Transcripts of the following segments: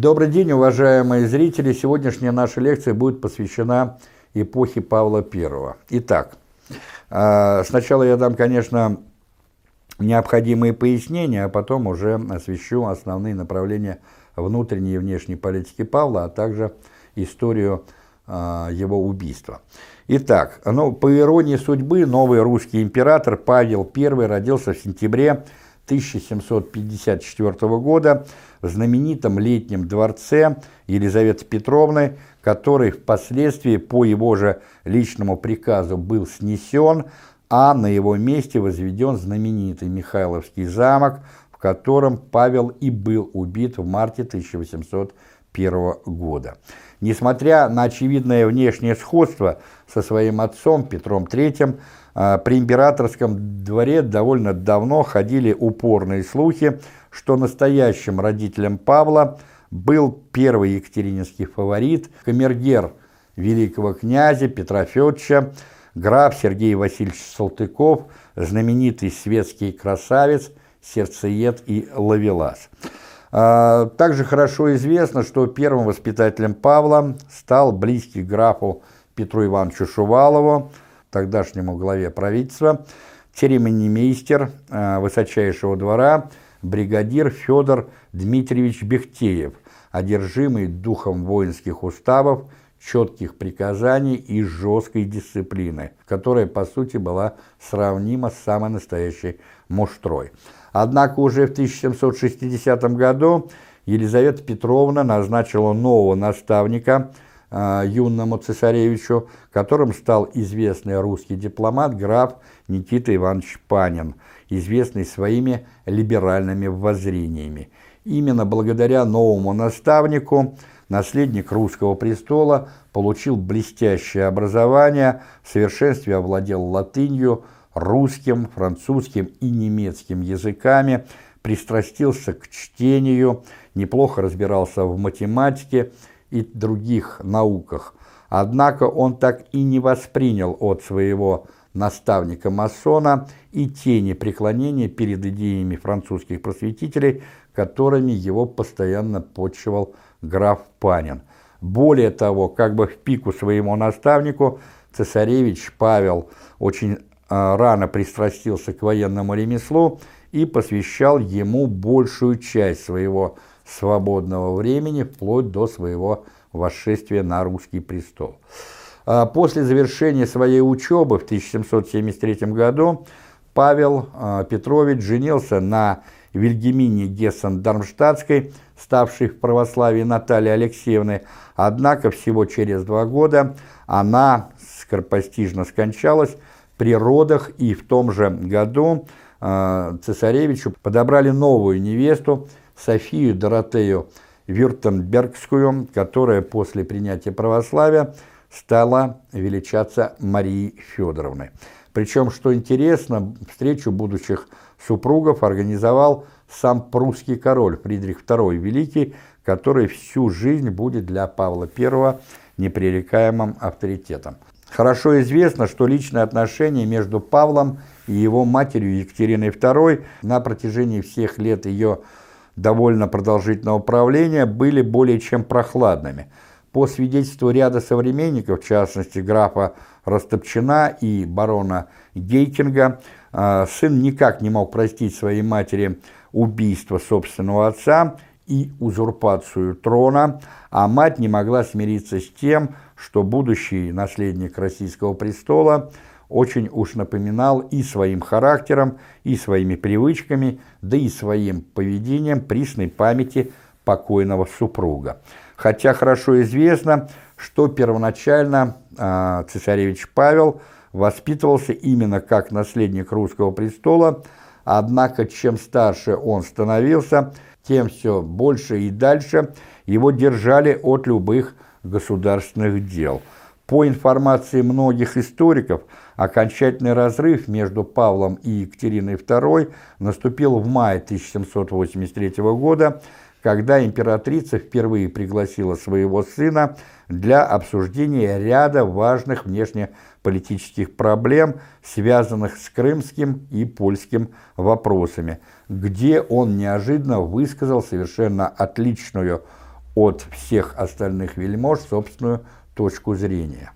Добрый день, уважаемые зрители! Сегодняшняя наша лекция будет посвящена эпохе Павла I. Итак, а, сначала я дам, конечно, необходимые пояснения, а потом уже освещу основные направления внутренней и внешней политики Павла, а также историю а, его убийства. Итак, ну, по иронии судьбы, новый русский император Павел I родился в сентябре 1754 года в знаменитом летнем дворце Елизаветы Петровны, который впоследствии по его же личному приказу был снесен, а на его месте возведен знаменитый Михайловский замок, в котором Павел и был убит в марте 1801 года. Несмотря на очевидное внешнее сходство со своим отцом Петром III, при императорском дворе довольно давно ходили упорные слухи, что настоящим родителем Павла был первый екатерининский фаворит, камергер великого князя Петра Федоровича, граф Сергей Васильевич Салтыков, знаменитый светский красавец, сердцеед и ловелас. А, также хорошо известно, что первым воспитателем Павла стал близкий графу Петру Ивановичу Шувалову, тогдашнему главе правительства, церемонимейстер э, высочайшего двора, бригадир Федор Дмитриевич Бехтеев, одержимый духом воинских уставов, четких приказаний и жесткой дисциплины, которая, по сути, была сравнима с самой настоящей муштрой. Однако уже в 1760 году Елизавета Петровна назначила нового наставника – юному цесаревичу, которым стал известный русский дипломат граф Никита Иванович Панин, известный своими либеральными воззрениями. Именно благодаря новому наставнику наследник русского престола получил блестящее образование, в совершенстве овладел латынью, русским, французским и немецким языками, пристрастился к чтению, неплохо разбирался в математике и других науках. Однако он так и не воспринял от своего наставника-масона и тени преклонения перед идеями французских просветителей, которыми его постоянно почивал граф Панин. Более того, как бы в пику своему наставнику, цесаревич Павел очень а, рано пристрастился к военному ремеслу и посвящал ему большую часть своего свободного времени вплоть до своего восшествия на русский престол. А после завершения своей учебы в 1773 году Павел а, Петрович женился на Вильгемине Гессен-Дармштадтской, ставшей в православии Натальи Алексеевны, однако всего через два года она скоропостижно скончалась при родах, и в том же году э, цесаревичу подобрали новую невесту, Софию Доротею Вюртембергскую, которая после принятия православия стала величаться Марией Федоровной. Причем, что интересно, встречу будущих супругов организовал сам прусский король Фридрих II Великий, который всю жизнь будет для Павла I непререкаемым авторитетом. Хорошо известно, что личные отношения между Павлом и его матерью Екатериной II на протяжении всех лет ее довольно продолжительного правления были более чем прохладными. По свидетельству ряда современников, в частности графа Растопчина и барона Гейтинга, а, сын никак не мог простить своей матери убийство собственного отца и узурпацию трона, а мать не могла смириться с тем, что будущий наследник российского престола – очень уж напоминал и своим характером, и своими привычками, да и своим поведением присной памяти покойного супруга. Хотя хорошо известно, что первоначально э, цесаревич Павел воспитывался именно как наследник русского престола, однако чем старше он становился, тем все больше и дальше его держали от любых государственных дел – по информации многих историков, окончательный разрыв между Павлом и Екатериной II наступил в мае 1783 года, когда императрица впервые пригласила своего сына для обсуждения ряда важных внешнеполитических проблем, связанных с крымским и польским вопросами, где он неожиданно высказал совершенно отличную от всех остальных вельмож собственную точку зрения.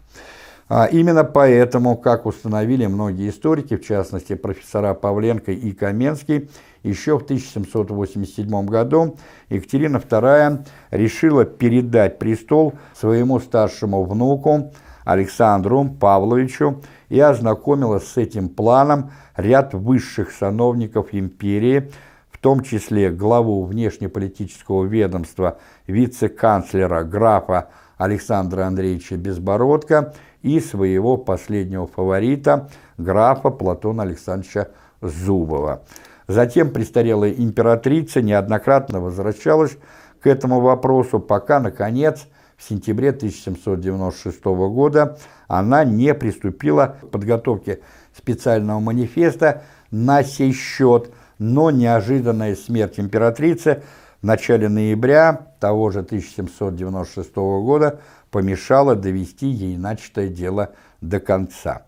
А именно поэтому, как установили многие историки, в частности профессора Павленко и Каменский, еще в 1787 году Екатерина II решила передать престол своему старшему внуку Александру Павловичу и ознакомила с этим планом ряд высших сановников империи, в том числе главу внешнеполитического ведомства вице-канцлера графа Александра Андреевича Безбородко и своего последнего фаворита, графа Платона Александровича Зубова. Затем престарелая императрица неоднократно возвращалась к этому вопросу, пока, наконец, в сентябре 1796 года она не приступила к подготовке специального манифеста на сей счет, но неожиданная смерть императрицы в начале ноября того же 1796 года помешало довести ей начатое дело до конца.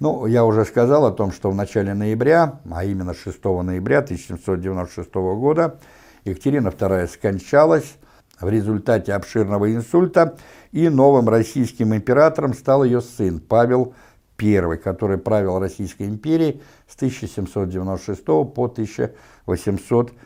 Ну, я уже сказал о том, что в начале ноября, а именно 6 ноября 1796 года, Екатерина II скончалась в результате обширного инсульта, и новым российским императором стал ее сын Павел I, который правил Российской империей с 1796 по 1801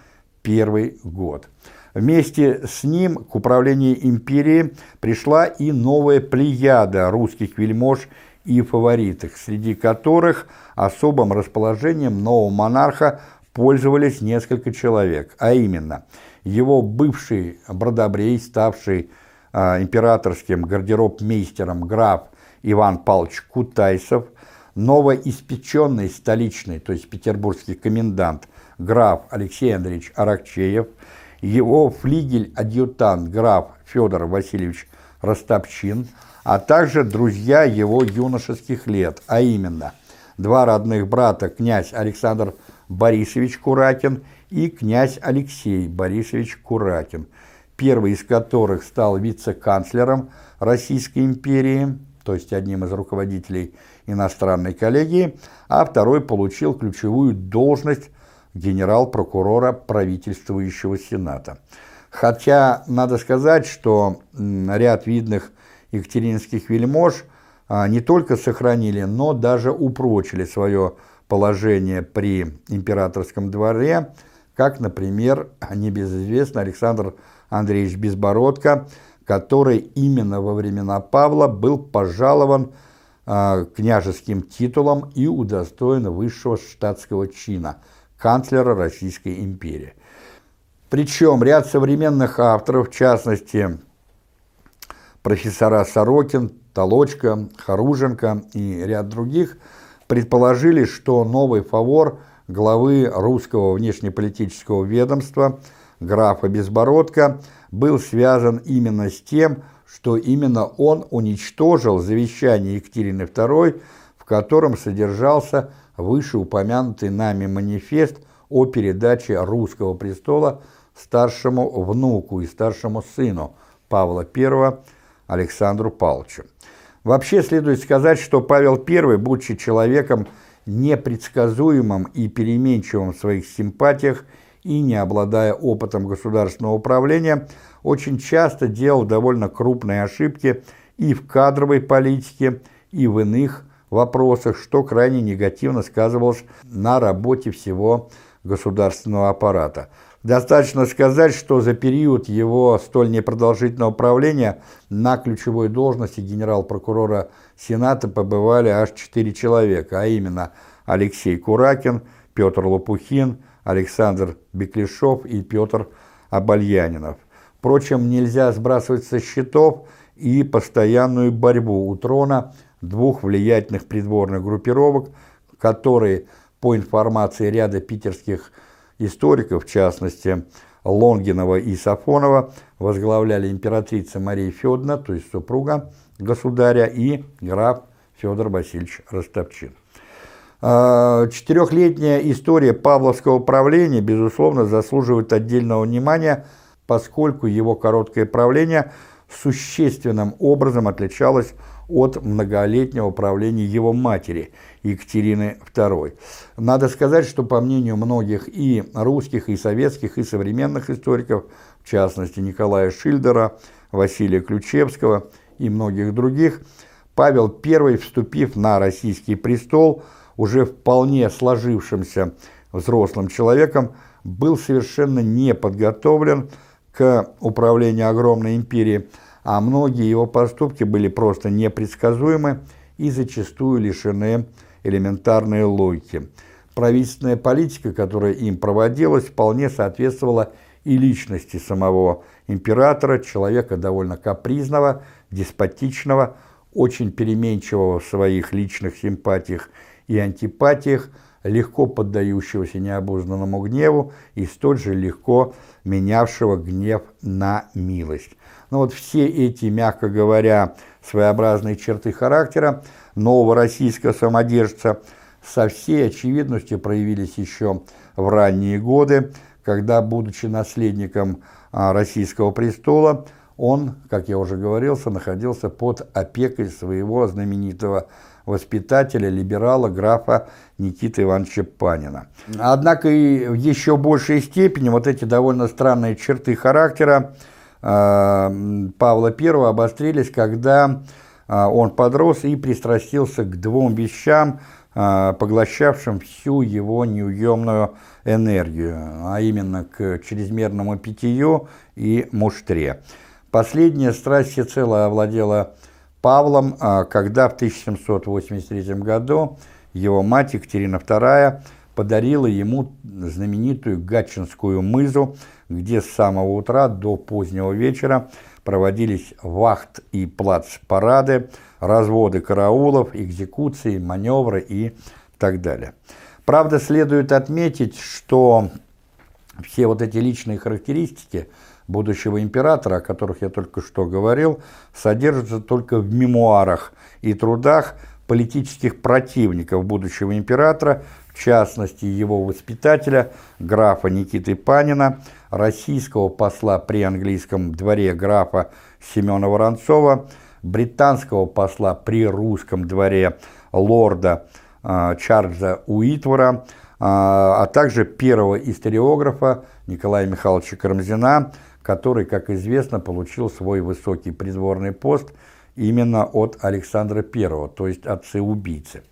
год. Вместе с ним к управлению империей пришла и новая плеяда русских вельмож и фаворитов, среди которых особым расположением нового монарха пользовались несколько человек, а именно его бывший бродобрей, ставший э, императорским гардероб-мейстером граф Иван Павлович Кутайсов, новоиспеченный столичный, то есть петербургский комендант граф Алексей Андреевич Аракчеев – его флигель-адъютант граф Федор Васильевич Ростопчин, а также друзья его юношеских лет, а именно два родных брата князь Александр Борисович Куракин и князь Алексей Борисович Куракин, первый из которых стал вице-канцлером Российской империи, то есть одним из руководителей иностранной коллегии, а второй получил ключевую должность генерал-прокурора правительствующего Сената. Хотя надо сказать, что ряд видных екатеринских вельмож а, не только сохранили, но даже упрочили свое положение при императорском дворе, как, например, небезызвестный Александр Андреевич Безбородко, который именно во времена Павла был пожалован э, княжеским титулом и удостоен высшего штатского чина – канцлера Российской империи. Причем ряд современных авторов, в частности, профессора Сорокин, Толочка, Харуженко и ряд других, предположили, что новый фавор главы русского внешнеполитического ведомства графа Безбородко был связан именно с тем, что именно он уничтожил завещание Екатерины II, в котором содержался вышеупомянутый нами манифест о передаче русского престола старшему внуку и старшему сыну Павла I Александру Павловичу. Вообще следует сказать, что Павел I, будучи человеком непредсказуемым и переменчивым в своих симпатиях и не обладая опытом государственного управления, очень часто делал довольно крупные ошибки и в кадровой политике, и в иных вопросах, что крайне негативно сказывалось на работе всего государственного аппарата. Достаточно сказать, что за период его столь непродолжительного правления на ключевой должности генерал-прокурора Сената побывали аж четыре человека, а именно Алексей Куракин, Петр Лопухин, Александр Беклешов и Петр Абальянинов. Впрочем, нельзя сбрасывать со счетов и постоянную борьбу у трона – двух влиятельных придворных группировок, которые, по информации ряда питерских историков, в частности Лонгинова и Сафонова, возглавляли императрица Мария Федоровна, то есть супруга государя, и граф Федор Васильевич Ростопчин. А, четырехлетняя история Павловского правления, безусловно, заслуживает отдельного внимания, поскольку его короткое правление существенным образом отличалось от многолетнего правления его матери Екатерины II. Надо сказать, что по мнению многих и русских, и советских, и современных историков, в частности Николая Шильдера, Василия Ключевского и многих других, Павел I, вступив на российский престол, уже вполне сложившимся взрослым человеком, был совершенно не подготовлен к управлению огромной империей, а многие его поступки были просто непредсказуемы и зачастую лишены элементарной логики. Правительственная политика, которая им проводилась, вполне соответствовала и личности самого императора, человека довольно капризного, деспотичного, очень переменчивого в своих личных симпатиях и антипатиях, легко поддающегося необузданному гневу и столь же легко менявшего гнев на милость. Но вот все эти, мягко говоря, своеобразные черты характера нового российского самодержца со всей очевидностью проявились еще в ранние годы, когда, будучи наследником а, российского престола, он, как я уже говорился, находился под опекой своего знаменитого воспитателя, либерала, графа Никиты Ивановича Панина. Однако и в еще большей степени вот эти довольно странные черты характера Павла I обострились, когда э, он подрос и пристрастился к двум вещам, э, поглощавшим всю его неуемную энергию, а именно к чрезмерному питью и муштре. Последняя страсть всецело овладела Павлом, а, когда в 1783 году его мать Екатерина II подарила ему знаменитую Гатчинскую мызу, где с самого утра до позднего вечера проводились вахт и плац-парады, разводы караулов, экзекуции, маневры и так далее. Правда, следует отметить, что все вот эти личные характеристики – будущего императора, о которых я только что говорил, содержится только в мемуарах и трудах политических противников будущего императора, в частности его воспитателя, графа Никиты Панина, российского посла при английском дворе графа Семена Воронцова, британского посла при русском дворе лорда э, Чарльза Уитвора, э, а также первого историографа Николая Михайловича Карамзина, который, как известно, получил свой высокий придворный пост именно от Александра I, то есть отца-убийцы.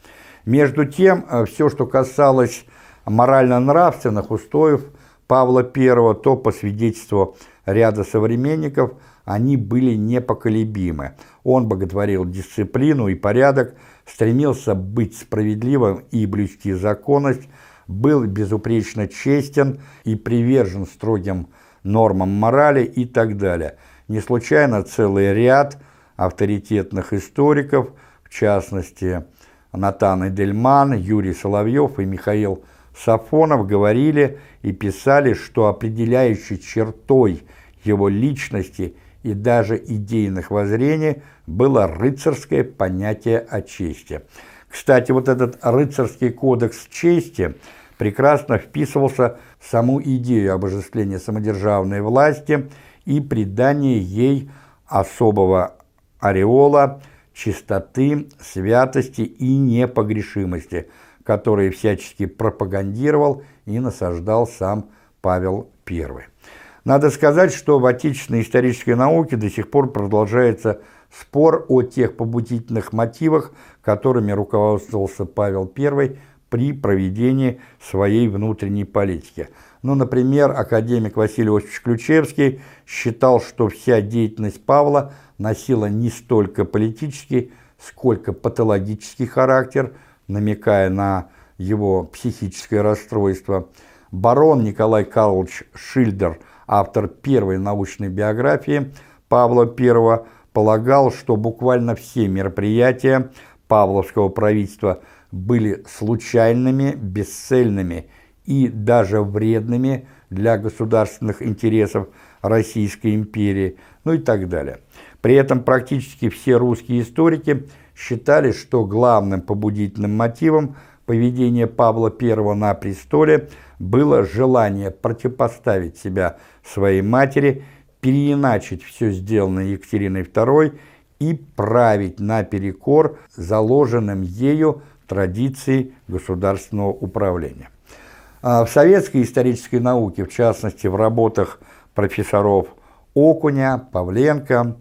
Между тем, э, все, что касалось морально-нравственных устоев Павла I, то по свидетельству ряда современников, они были непоколебимы. Он боготворил дисциплину и порядок, стремился быть справедливым и блюсти законность, был безупречно честен и привержен строгим нормам морали и так далее. Не случайно целый ряд авторитетных историков, в частности Натан Эдельман, Юрий Соловьев и Михаил Сафонов говорили и писали, что определяющей чертой его личности и даже идейных воззрений было рыцарское понятие о чести. Кстати, вот этот рыцарский кодекс чести прекрасно вписывался саму идею обожествления самодержавной власти и придания ей особого ореола чистоты, святости и непогрешимости, которые всячески пропагандировал и насаждал сам Павел I. Надо сказать, что в отечественной исторической науке до сих пор продолжается спор о тех побудительных мотивах, которыми руководствовался Павел I при проведении своей внутренней политики. Ну, например, академик Василий Осипович Ключевский считал, что вся деятельность Павла носила не столько политический, сколько патологический характер, намекая на его психическое расстройство. Барон Николай Карлович Шильдер, автор первой научной биографии Павла I, полагал, что буквально все мероприятия Павловского правительства – были случайными, бесцельными и даже вредными для государственных интересов Российской империи, ну и так далее. При этом практически все русские историки считали, что главным побудительным мотивом поведения Павла I на престоле было желание противопоставить себя своей матери, переиначить все сделанное Екатериной II и править наперекор заложенным ею традиции государственного управления. А в советской исторической науке, в частности в работах профессоров Окуня, Павленко,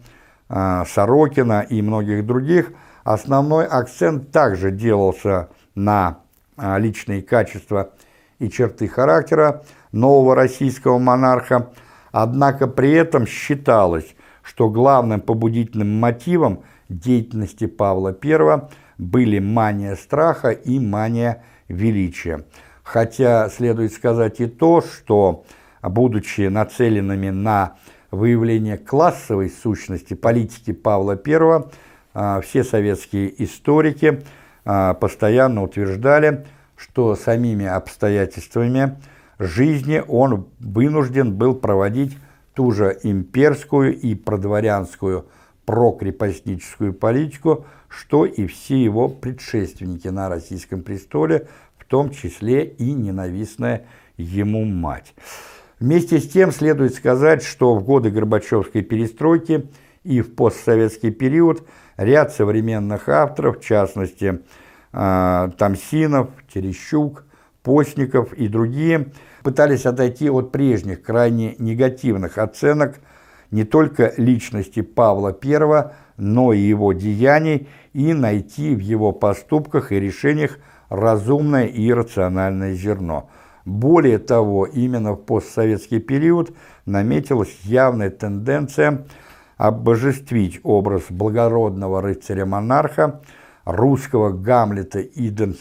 а, Сорокина и многих других, основной акцент также делался на а, личные качества и черты характера нового российского монарха, однако при этом считалось, что главным побудительным мотивом деятельности Павла I были мания страха и мания величия. Хотя следует сказать и то, что, будучи нацеленными на выявление классовой сущности политики Павла I, а, все советские историки а, постоянно утверждали, что самими обстоятельствами жизни он вынужден был проводить ту же имперскую и продворянскую прокрепостническую политику, что и все его предшественники на российском престоле, том числе и ненавистная ему мать. Вместе с тем следует сказать, что в годы Горбачевской перестройки и в постсоветский период ряд современных авторов, в частности э, Тамсинов, Терещук, Постников и другие, пытались отойти от прежних крайне негативных оценок не только личности Павла I, но и его деяний и найти в его поступках и решениях разумное и рациональное зерно – более того, именно в постсоветский период наметилась явная тенденция обожествить образ благородного рыцаря-монарха, русского Гамлета и Дон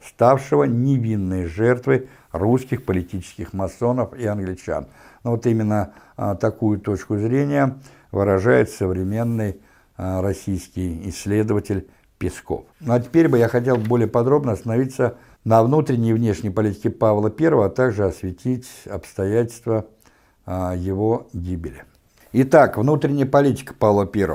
ставшего невинной жертвой русских политических масонов и англичан. Но вот именно а, такую точку зрения выражает современный а, российский исследователь Песков. Ну а теперь бы я хотел более подробно остановиться на внутренней и внешней политике Павла I, а также осветить обстоятельства а, его гибели. Итак, внутренняя политика Павла I.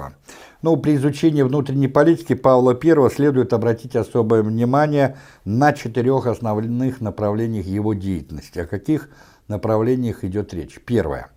Ну, при изучении внутренней политики Павла I следует обратить особое внимание на четырех основных направлениях его деятельности. О каких направлениях идет речь? Первое.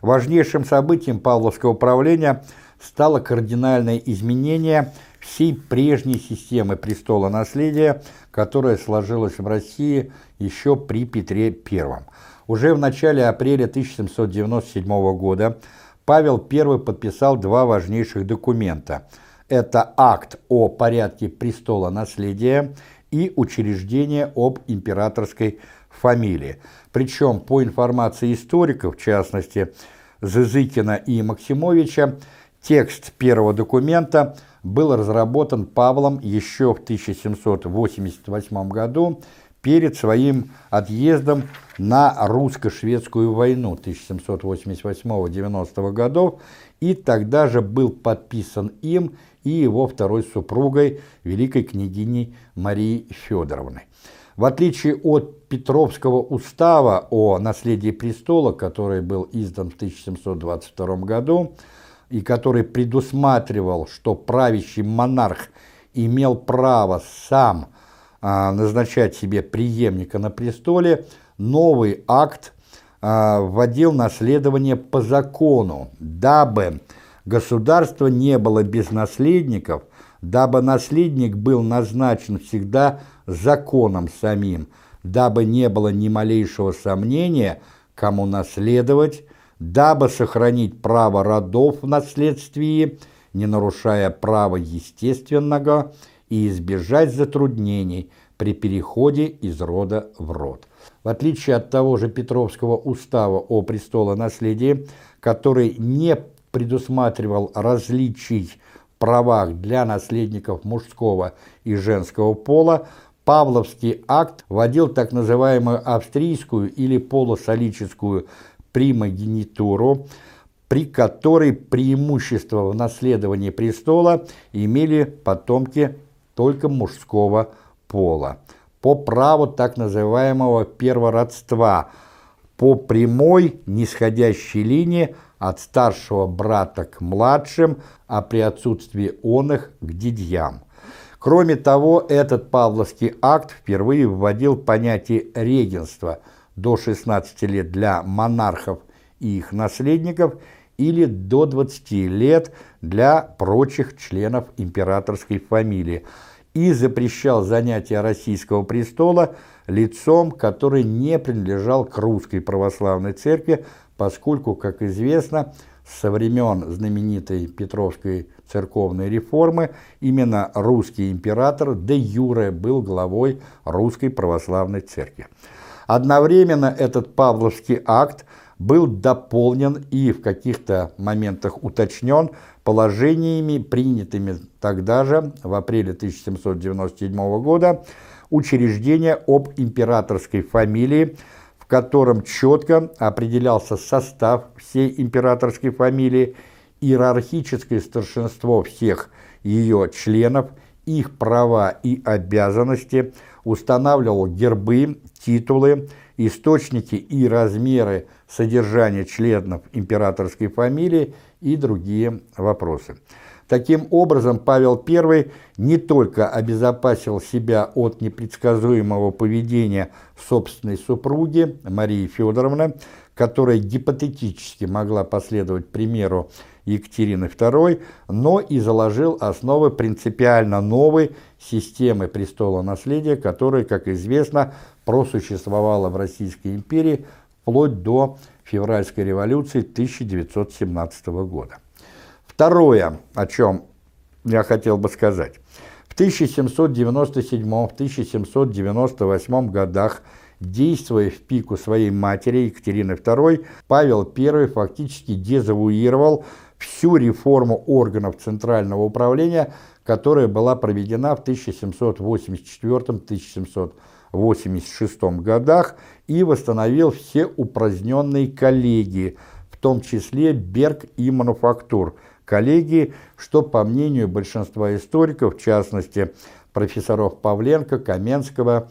Важнейшим событием Павловского правления стало кардинальное изменение всей прежней системы престола наследия – которая сложилась в России еще при Петре I. Уже в начале апреля 1797 года Павел I подписал два важнейших документа. Это акт о порядке престола наследия и учреждение об императорской фамилии. Причем, по информации историков, в частности Зызыкина и Максимовича, текст первого документа – был разработан Павлом еще в 1788 году перед своим отъездом на русско-шведскую войну 1788-90 годов и тогда же был подписан им и его второй супругой, великой княгиней Марией Федоровной. В отличие от Петровского устава о наследии престола, который был издан в 1722 году, и который предусматривал, что правящий монарх имел право сам а, назначать себе преемника на престоле, новый акт а, вводил наследование по закону, дабы государство не было без наследников, дабы наследник был назначен всегда законом самим, дабы не было ни малейшего сомнения, кому наследовать, дабы сохранить право родов в наследствии, не нарушая права естественного и избежать затруднений при переходе из рода в род. В отличие от того же Петровского устава о престолонаследии, который не предусматривал различий в правах для наследников мужского и женского пола, Павловский акт вводил так называемую австрийскую или полусолическую примогенитуру, при которой преимущество в наследовании престола имели потомки только мужского пола. По праву так называемого первородства, по прямой нисходящей линии от старшего брата к младшим, а при отсутствии он их к дядьям. Кроме того, этот Павловский акт впервые вводил понятие регенства – до 16 лет для монархов и их наследников или до 20 лет для прочих членов императорской фамилии и запрещал занятие российского престола лицом, который не принадлежал к русской православной церкви, поскольку, как известно, со времен знаменитой Петровской церковной реформы именно русский император де юре был главой русской православной церкви. Одновременно этот Павловский акт был дополнен и в каких-то моментах уточнен положениями, принятыми тогда же, в апреле 1797 года, учреждения об императорской фамилии, в котором четко определялся состав всей императорской фамилии, иерархическое старшинство всех ее членов, их права и обязанности, устанавливал гербы, титулы, источники и размеры содержания членов императорской фамилии и другие вопросы. Таким образом, Павел I не только обезопасил себя от непредсказуемого поведения собственной супруги Марии Федоровны, которая гипотетически могла последовать примеру Екатерины II, но и заложил основы принципиально новой системы престола наследия, которая, как известно, просуществовала в Российской империи вплоть до февральской революции 1917 года. Второе, о чем я хотел бы сказать. В 1797-1798 годах, действуя в пику своей матери Екатерины II, Павел I фактически дезавуировал всю реформу органов Центрального управления, которая была проведена в 1784-1786 годах и восстановил все упраздненные коллегии, в том числе Берг и мануфактур, коллегии, что, по мнению большинства историков, в частности профессоров Павленко, Каменского,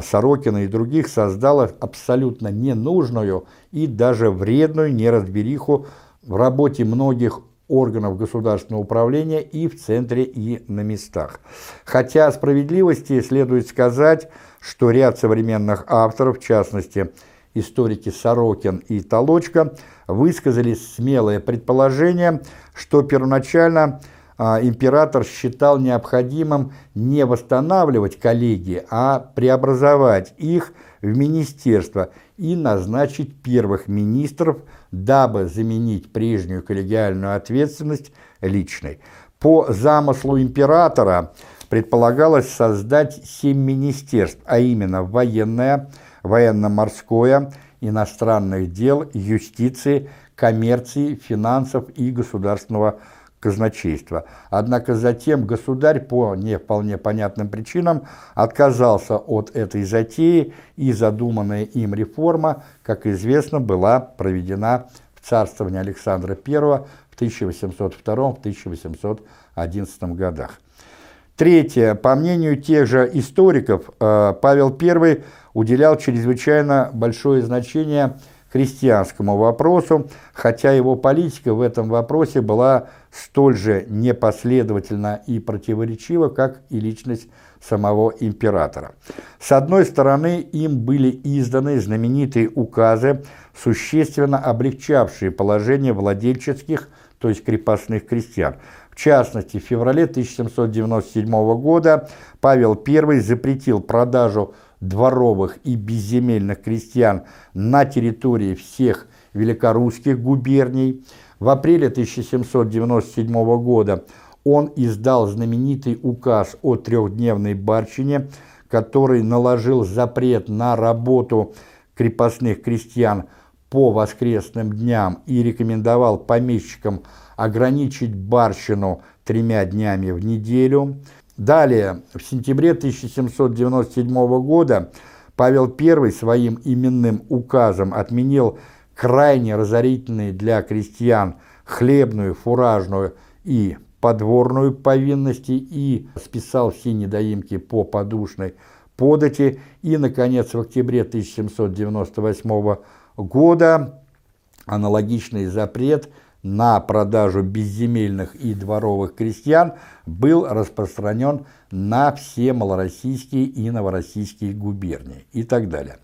Сорокина и других, создало абсолютно ненужную и даже вредную неразбериху в работе многих органов государственного управления и в центре, и на местах. Хотя справедливости следует сказать, что ряд современных авторов, в частности, историки Сорокин и Толочка, высказали смелое предположение, что первоначально а, император считал необходимым не восстанавливать коллегии, а преобразовать их в министерство и назначить первых министров, дабы заменить прежнюю коллегиальную ответственность личной. По замыслу императора предполагалось создать семь министерств, а именно военное, военно-морское, иностранных дел, юстиции, коммерции, финансов и государственного казначейства. Однако затем государь по не вполне понятным причинам отказался от этой затеи, и задуманная им реформа, как известно, была проведена в царствовании Александра I в 1802-1811 годах. Третье. По мнению тех же историков, э, Павел I уделял чрезвычайно большое значение христианскому вопросу, хотя его политика в этом вопросе была столь же непоследовательна и противоречива, как и личность самого императора. С одной стороны, им были изданы знаменитые указы, существенно облегчавшие положение владельческих, то есть крепостных крестьян. В частности, в феврале 1797 года Павел I запретил продажу дворовых и безземельных крестьян на территории всех великорусских губерний. В апреле 1797 года он издал знаменитый указ о трехдневной барщине, который наложил запрет на работу крепостных крестьян по воскресным дням и рекомендовал помещикам ограничить барщину тремя днями в неделю. Далее, в сентябре 1797 года Павел I своим именным указом отменил крайне разорительные для крестьян хлебную, фуражную и подворную повинности и списал все недоимки по подушной подати. И, наконец, в октябре 1798 года аналогичный запрет – на продажу безземельных и дворовых крестьян был распространен на все малороссийские и новороссийские губернии и так далее.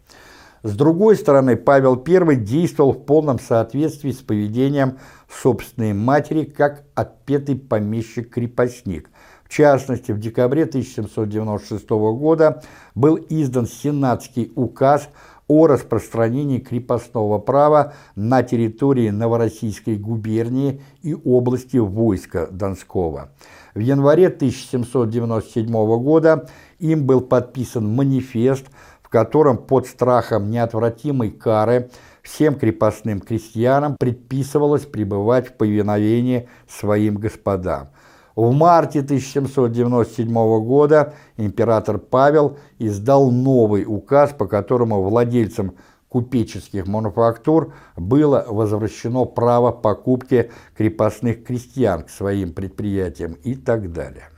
С другой стороны, Павел I действовал в полном соответствии с поведением собственной матери как отпетый помещик-крепостник. В частности, в декабре 1796 года был издан сенатский указ о распространении крепостного права на территории Новороссийской губернии и области войска Донского. В январе 1797 года им был подписан манифест, в котором под страхом неотвратимой кары всем крепостным крестьянам предписывалось пребывать в повиновении своим господам. В марте 1797 года император Павел издал новый указ, по которому владельцам купеческих мануфактур было возвращено право покупки крепостных крестьян к своим предприятиям и так далее.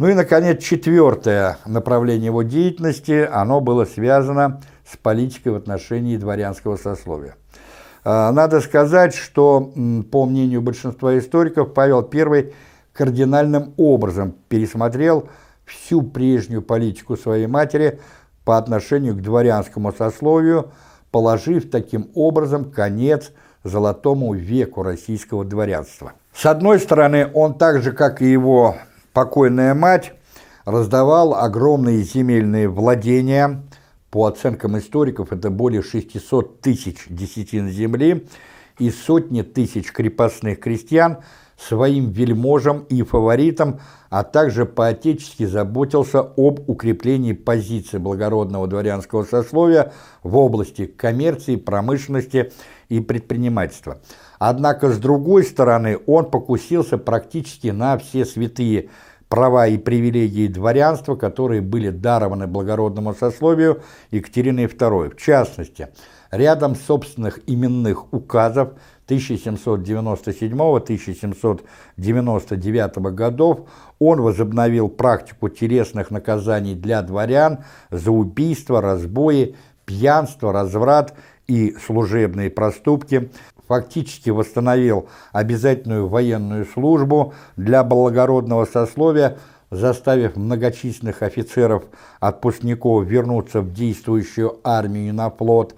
Ну и, наконец, четвертое направление его деятельности, оно было связано с политикой в отношении дворянского сословия. А, надо сказать, что, по мнению большинства историков, Павел I кардинальным образом пересмотрел всю прежнюю политику своей матери по отношению к дворянскому сословию, положив таким образом конец золотому веку российского дворянства. С одной стороны, он так же, как и его покойная мать, раздавал огромные земельные владения, по оценкам историков это более 600 тысяч десятин земли и сотни тысяч крепостных крестьян своим вельможам и фаворитам, а также поотечески заботился об укреплении позиций благородного дворянского сословия в области коммерции, промышленности и предпринимательства. Однако, с другой стороны, он покусился практически на все святые права и привилегии дворянства, которые были дарованы благородному сословию Екатериной II. В частности, рядом собственных именных указов 1797-1799 годов он возобновил практику телесных наказаний для дворян за убийство, разбои, пьянство, разврат и служебные проступки, фактически восстановил обязательную военную службу для благородного сословия, заставив многочисленных офицеров-отпускников вернуться в действующую армию на флот,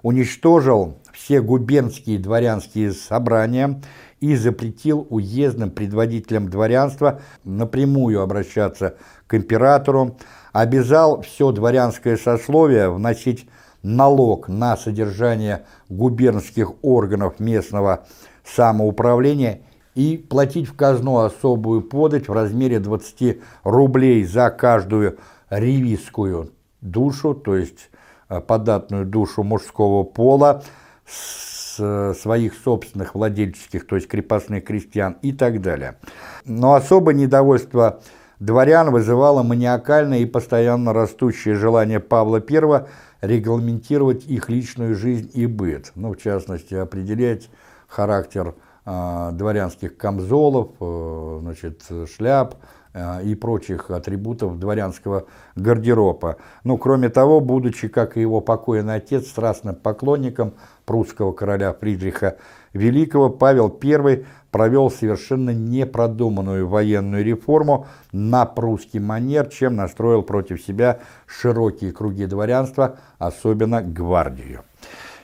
уничтожил все губернские дворянские собрания и запретил уездным предводителям дворянства напрямую обращаться к императору, обязал все дворянское сословие вносить налог на содержание губернских органов местного самоуправления и платить в казну особую подать в размере 20 рублей за каждую ревизскую душу, то есть э, податную душу мужского пола, с своих собственных владельческих, то есть крепостных крестьян и так далее. Но особое недовольство дворян вызывало маниакальное и постоянно растущее желание Павла I регламентировать их личную жизнь и быт, ну, в частности, определять характер э, дворянских камзолов, э, значит, шляп, Э, и прочих атрибутов дворянского гардероба. Ну, кроме того, будучи, как и его покойный отец, страстным поклонником прусского короля Фридриха Великого, Павел I провел совершенно непродуманную военную реформу на прусский манер, чем настроил против себя широкие круги дворянства, особенно гвардию.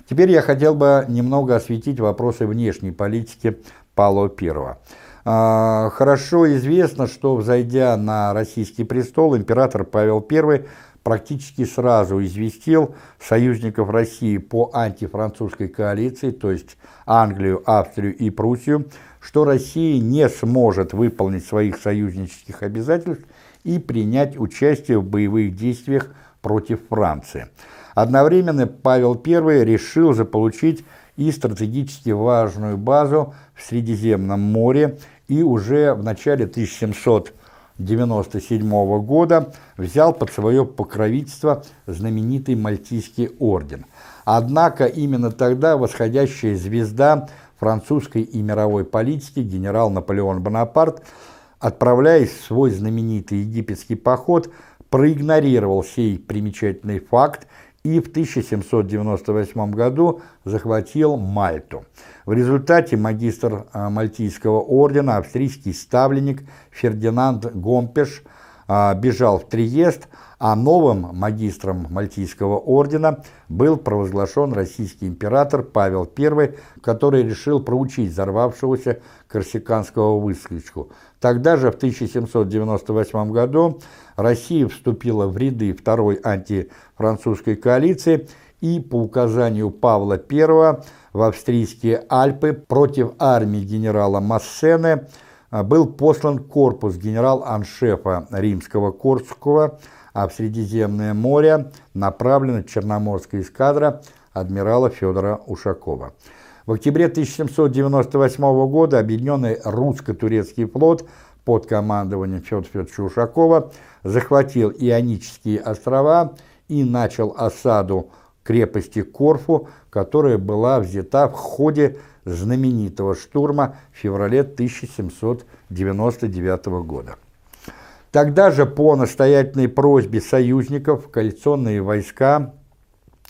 Теперь я хотел бы немного осветить вопросы внешней политики Павла I. А, хорошо известно, что, взойдя на российский престол, император Павел I практически сразу известил союзников России по антифранцузской коалиции, то есть Англию, Австрию и Пруссию, что Россия не сможет выполнить своих союзнических обязательств и принять участие в боевых действиях против Франции. Одновременно Павел I решил заполучить и стратегически важную базу в Средиземном море и уже в начале 1797 года взял под свое покровительство знаменитый Мальтийский орден. Однако именно тогда восходящая звезда французской и мировой политики генерал Наполеон Бонапарт, отправляясь в свой знаменитый египетский поход, проигнорировал сей примечательный факт и в 1798 году захватил Мальту. В результате магистр а, Мальтийского ордена, австрийский ставленник Фердинанд Гомпеш, а, бежал в Триест, а новым магистром Мальтийского ордена был провозглашен российский император Павел I, который решил проучить взорвавшегося корсиканского выскочку. Тогда же, в 1798 году, Россия вступила в ряды второй антифранцузской коалиции и по указанию Павла I в австрийские Альпы против армии генерала Массене был послан корпус генерал-аншефа римского Корского, а в Средиземное море направлена Черноморская эскадра адмирала Федора Ушакова. В октябре 1798 года объединенный русско-турецкий флот под командованием Федора Федоровича Ушакова захватил Ионические острова и начал осаду крепости Корфу, которая была взята в ходе знаменитого штурма в феврале 1799 года. Тогда же по настоятельной просьбе союзников коалиционные войска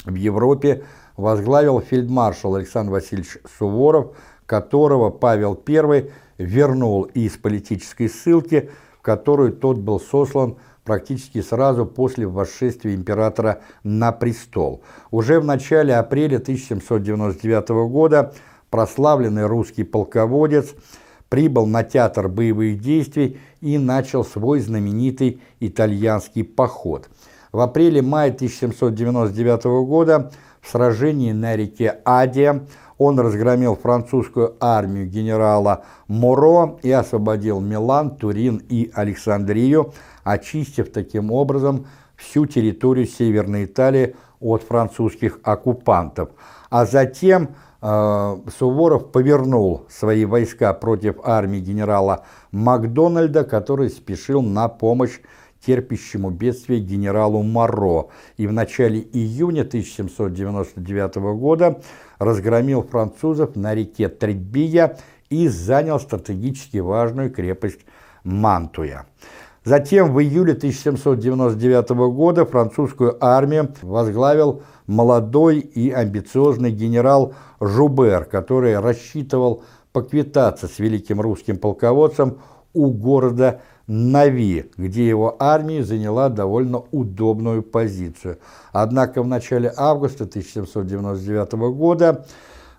в Европе возглавил фельдмаршал Александр Васильевич Суворов, которого Павел I вернул из политической ссылки, в которую тот был сослан практически сразу после восшествия императора на престол. Уже в начале апреля 1799 года прославленный русский полководец прибыл на театр боевых действий и начал свой знаменитый итальянский поход. В апреле-мае 1799 года в сражении на реке Адия он разгромил французскую армию генерала Моро и освободил Милан, Турин и Александрию, очистив таким образом всю территорию Северной Италии от французских оккупантов. А затем Суворов повернул свои войска против армии генерала Макдональда, который спешил на помощь терпящему бедствие генералу Моро и в начале июня 1799 года разгромил французов на реке Требия и занял стратегически важную крепость Мантуя. Затем в июле 1799 года французскую армию возглавил молодой и амбициозный генерал Жубер, который рассчитывал поквитаться с великим русским полководцем у города Нави, где его армия заняла довольно удобную позицию. Однако в начале августа 1799 года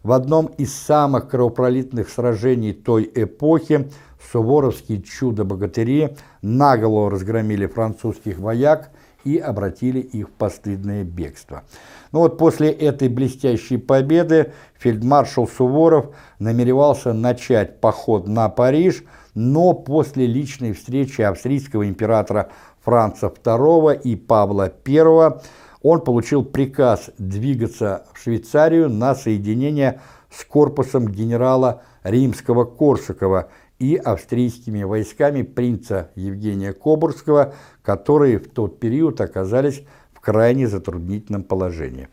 в одном из самых кровопролитных сражений той эпохи суворовские чудо-богатыри наголо разгромили французских вояк и обратили их в постыдное бегство. Но ну вот после этой блестящей победы фельдмаршал Суворов намеревался начать поход на Париж – но после личной встречи австрийского императора Франца II и Павла I он получил приказ двигаться в Швейцарию на соединение с корпусом генерала римского Корсакова и австрийскими войсками принца Евгения Кобурского, которые в тот период оказались в крайне затруднительном положении.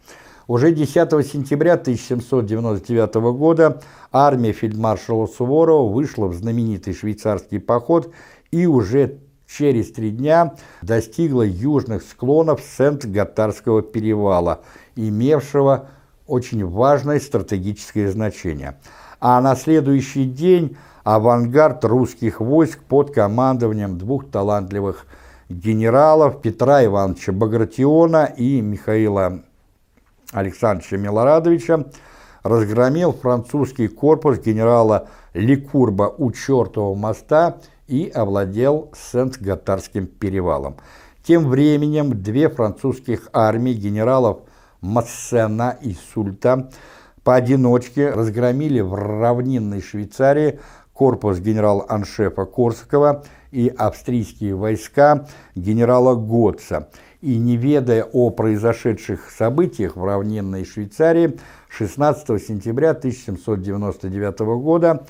Уже 10 сентября 1799 года армия фельдмаршала Суворова вышла в знаменитый швейцарский поход и уже через три дня достигла южных склонов Сент-Готарского перевала, имевшего очень важное стратегическое значение. А на следующий день авангард русских войск под командованием двух талантливых генералов Петра Ивановича Багратиона и Михаила Александровича Милорадовича разгромил французский корпус генерала Ликурба у Чертового моста и овладел Сент-Готарским перевалом. Тем временем две французских армии генералов Массена и Сульта поодиночке разгромили в равнинной Швейцарии корпус генерала-аншефа Корсакова и австрийские войска генерала Готца – и не ведая о произошедших событиях в равнинной Швейцарии, 16 сентября 1799 года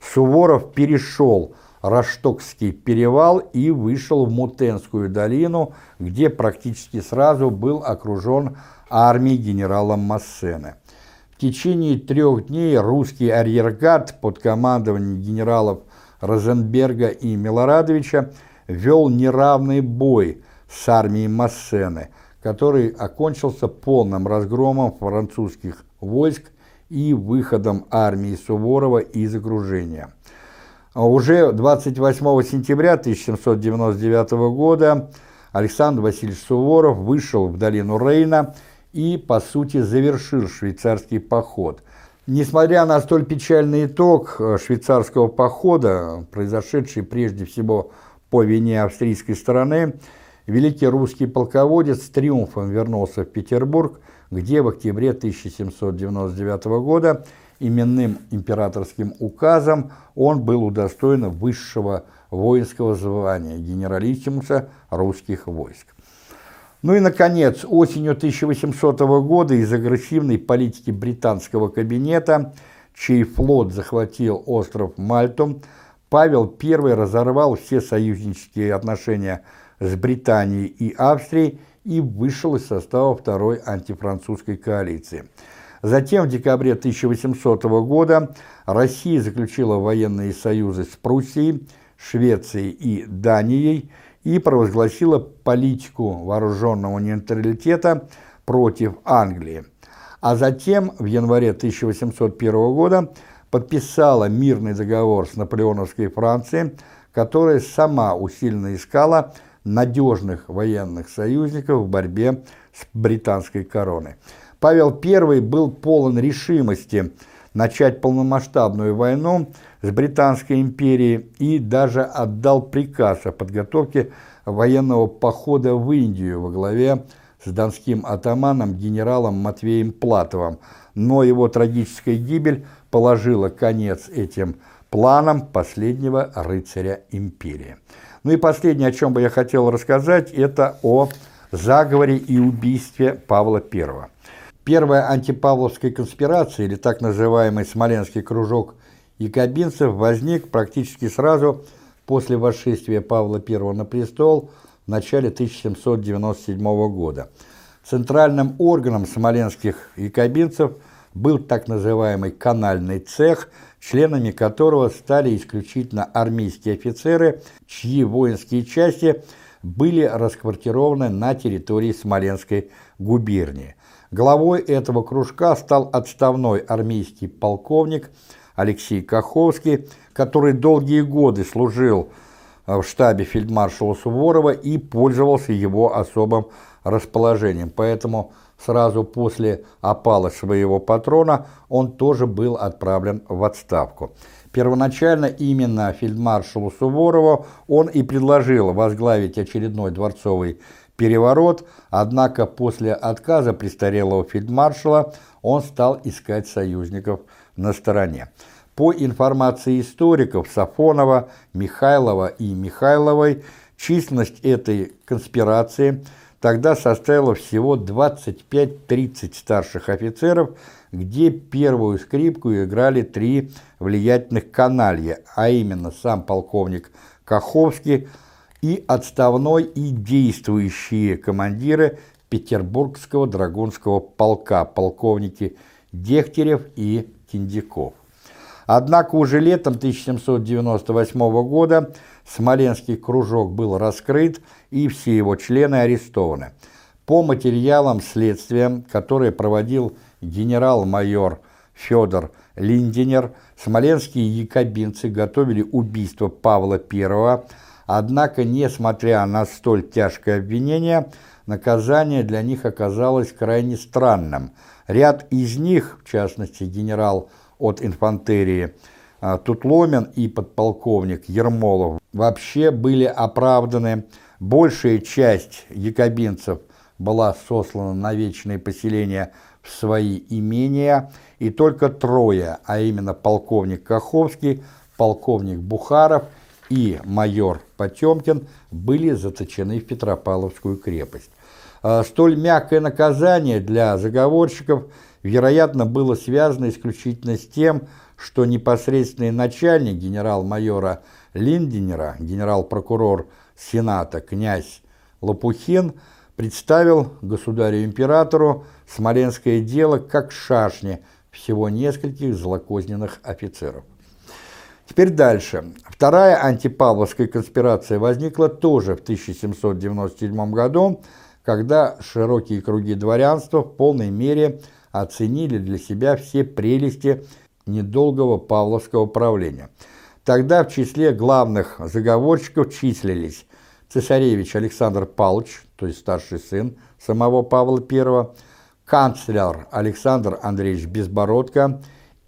Суворов перешел Раштокский перевал и вышел в Мутенскую долину, где практически сразу был окружен армией генерала Массены. Течение трех дней русский арьергард под командованием генералов Розенберга и Милорадовича вел неравный бой – с армией Массены, который окончился полным разгромом французских войск и выходом армии Суворова из окружения. А уже 28 сентября 1799 года Александр Васильевич Суворов вышел в долину Рейна и, по сути, завершил швейцарский поход. Несмотря на столь печальный итог э, швейцарского похода, произошедший прежде всего по вине австрийской стороны, великий русский полководец с триумфом вернулся в Петербург, где в октябре 1799 года именным императорским указом он был удостоен высшего воинского звания генералиссимуса русских войск. Ну и, наконец, осенью 1800 года из агрессивной политики британского кабинета, чей флот захватил остров Мальту, Павел I разорвал все союзнические отношения с Британией и Австрией и вышел из состава второй антифранцузской коалиции – Затем в декабре 1800 года Россия заключила военные союзы с Пруссией, Швецией и Данией и провозгласила политику вооруженного нейтралитета против Англии. А затем в январе 1801 года подписала мирный договор с наполеоновской Францией, которая сама усиленно искала надежных военных союзников в борьбе с британской короной. Павел I был полон решимости начать полномасштабную войну с Британской империей и даже отдал приказ о подготовке военного похода в Индию во главе с донским атаманом генералом Матвеем Платовым, но его трагическая гибель положила конец этим планам последнего рыцаря империи. Ну и последнее, о чем бы я хотел рассказать, это о заговоре и убийстве Павла I. Первая антипавловская конспирация, или так называемый Смоленский кружок якобинцев, возник практически сразу после восшествия Павла I на престол в начале 1797 года. Центральным органом смоленских якобинцев был так называемый канальный цех, членами которого стали исключительно армейские офицеры, чьи воинские части были расквартированы на территории Смоленской губернии. Главой этого кружка стал отставной армейский полковник Алексей Каховский, который долгие годы служил в штабе фельдмаршала Суворова и пользовался его особым расположением. Поэтому сразу после опала своего патрона он тоже был отправлен в отставку. Первоначально именно фельдмаршалу Суворову он и предложил возглавить очередной дворцовый переворот, однако после отказа престарелого фельдмаршала он стал искать союзников на стороне. По информации историков Сафонова, Михайлова и Михайловой, численность этой конспирации тогда составила всего 25-30 старших офицеров, где первую скрипку играли три влиятельных каналья, а именно сам полковник Каховский, и отставной и действующие командиры Петербургского драгунского полка, полковники Дегтярев и Киндяков. Однако уже летом 1798 года Смоленский кружок был раскрыт и все его члены арестованы. По материалам следствия, которое проводил генерал-майор Федор Линдинер, смоленские якобинцы готовили убийство Павла I, Однако, несмотря на столь тяжкое обвинение, наказание для них оказалось крайне странным. Ряд из них, в частности генерал от инфантерии а, Тутломин и подполковник Ермолов, вообще были оправданы. Большая часть якобинцев была сослана на вечные поселения в свои имения, и только трое, а именно полковник Каховский, полковник Бухаров – и майор Потемкин были заточены в Петропавловскую крепость. А, столь мягкое наказание для заговорщиков, вероятно, было связано исключительно с тем, что непосредственный начальник генерал-майора Линдинера, генерал-прокурор Сената князь Лопухин, представил государю-императору Смоленское дело как шашни всего нескольких злокозненных офицеров. Теперь дальше. Вторая антипавловская конспирация возникла тоже в 1797 году, когда широкие круги дворянства в полной мере оценили для себя все прелести недолгого павловского правления. Тогда в числе главных заговорщиков числились цесаревич Александр Павлович, то есть старший сын самого Павла I, канцлер Александр Андреевич Безбородко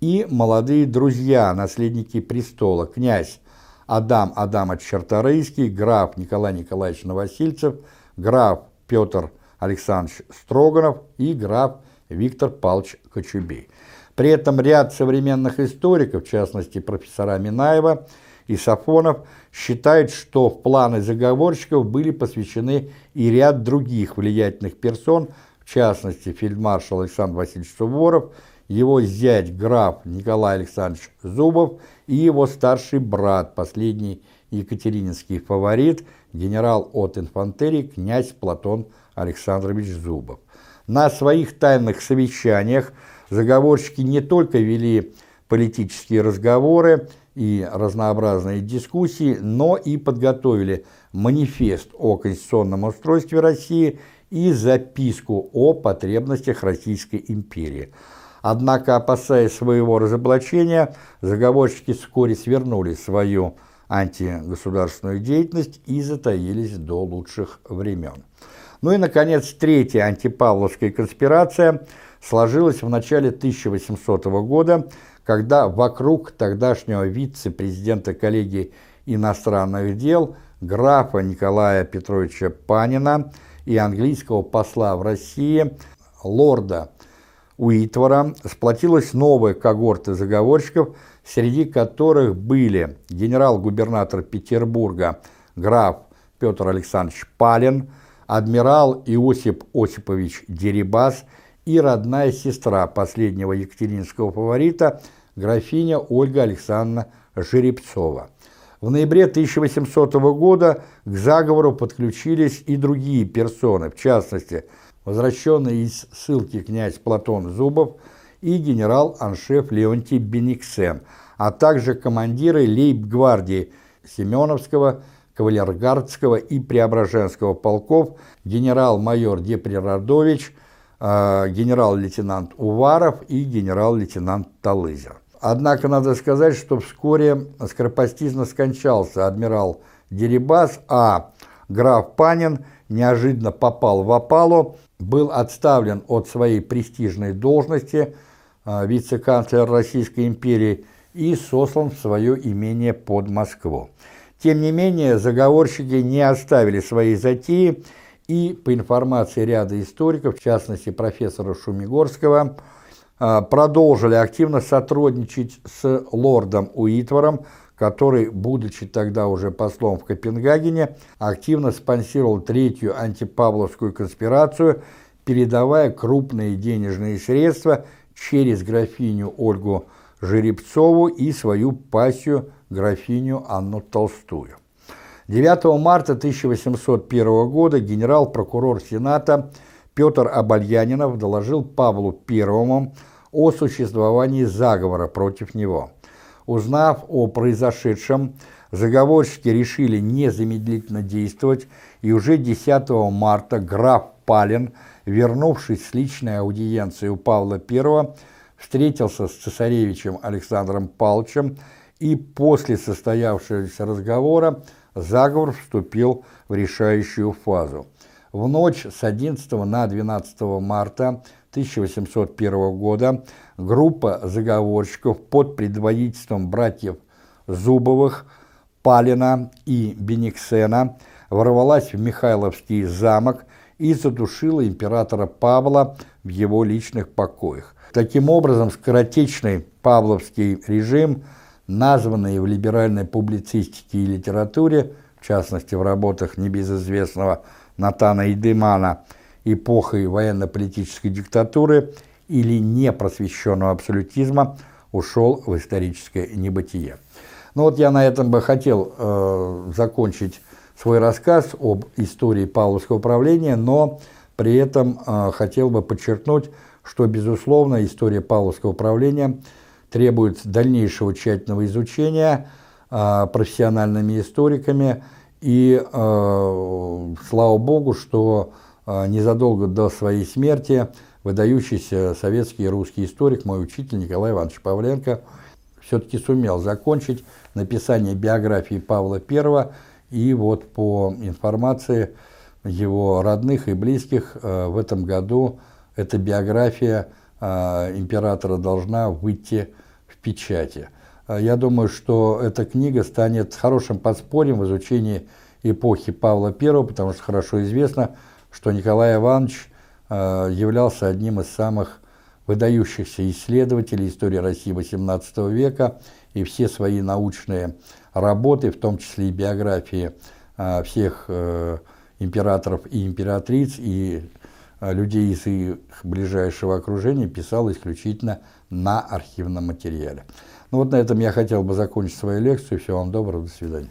и молодые друзья, наследники престола, князь Адам Адамович Черторийский, граф Николай Николаевич Новосильцев, граф Петр Александрович Строганов и граф Виктор Павлович Кочубей. При этом ряд современных историков, в частности профессора Минаева и Сафонов, считают, что в планы заговорщиков были посвящены и ряд других влиятельных персон, в частности фельдмаршал Александр Васильевич Суворов, его зять граф Николай Александрович Зубов и его старший брат, последний екатерининский фаворит, генерал от инфантерии князь Платон Александрович Зубов. На своих тайных совещаниях заговорщики не только вели политические разговоры и разнообразные дискуссии, но и подготовили манифест о конституционном устройстве России и записку о потребностях Российской империи. Однако, опасаясь своего разоблачения, заговорщики вскоре свернули свою антигосударственную деятельность и затаились до лучших времен. Ну и, наконец, третья антипавловская конспирация сложилась в начале 1800 года, когда вокруг тогдашнего вице-президента коллегии иностранных дел графа Николая Петровича Панина и английского посла в России лорда Уитвора сплотилась новая когорта заговорщиков, среди которых были генерал-губернатор Петербурга граф Петр Александрович Палин, адмирал Иосип Осипович Дерибас и родная сестра последнего екатеринского фаворита, графиня Ольга Александровна Жеребцова. В ноябре 1800 года к заговору подключились и другие персоны, в частности, возвращенный из ссылки князь Платон Зубов и генерал-аншеф Леонтий Бениксен, а также командиры лейб-гвардии Семеновского, Кавалергардского и Преображенского полков генерал-майор Деприродович, э, генерал-лейтенант Уваров и генерал-лейтенант Талызер. Однако надо сказать, что вскоре скоропостижно скончался адмирал Дерибас, а граф Панин неожиданно попал в опалу, был отставлен от своей престижной должности э, вице-канцлера Российской империи и сослан в свое имение под Москву. Тем не менее, заговорщики не оставили своей затеи и, по информации ряда историков, в частности профессора Шумигорского, а, продолжили активно сотрудничать с лордом Уитвором, который, будучи тогда уже послом в Копенгагене, активно спонсировал третью антипавловскую конспирацию, передавая крупные денежные средства через графиню Ольгу Жеребцову и свою пассию графиню Анну Толстую. 9 марта 1801 года генерал-прокурор Сената Петр Абальянинов доложил Павлу Первому о существовании заговора против него. Узнав о произошедшем, заговорщики решили незамедлительно действовать, и уже 10 марта граф Палин, вернувшись с личной аудиенцией у Павла I, встретился с цесаревичем Александром Павловичем и после состоявшегося разговора заговор вступил в решающую фазу. В ночь с 11 на 12 марта 1801 года группа заговорщиков под предводительством братьев Зубовых, Палина и Бениксена ворвалась в Михайловский замок и задушила императора Павла в его личных покоях. Таким образом, скоротечный павловский режим – названные в либеральной публицистике и литературе, в частности в работах небезызвестного Натана Идемана эпохой военно-политической диктатуры или непросвещенного абсолютизма, ушел в историческое небытие. Ну вот я на этом бы хотел э, закончить свой рассказ об истории Павловского правления, но при этом э, хотел бы подчеркнуть, что, безусловно, история Павловского правления – требует дальнейшего тщательного изучения э, профессиональными историками. И э, слава богу, что э, незадолго до своей смерти выдающийся советский и русский историк, мой учитель Николай Иванович Павленко, все-таки сумел закончить написание биографии Павла I, и вот по информации его родных и близких э, в этом году эта биография э, императора должна выйти в печати. Э, я думаю, что эта книга станет хорошим подспорьем в изучении эпохи Павла I, потому что хорошо известно, что Николай Иванович являлся одним из самых выдающихся исследователей истории России XVIII века, и все свои научные работы, в том числе и биографии всех императоров и императриц, и людей из их ближайшего окружения писал исключительно на архивном материале. Ну вот на этом я хотел бы закончить свою лекцию. Всего вам доброго, до свидания.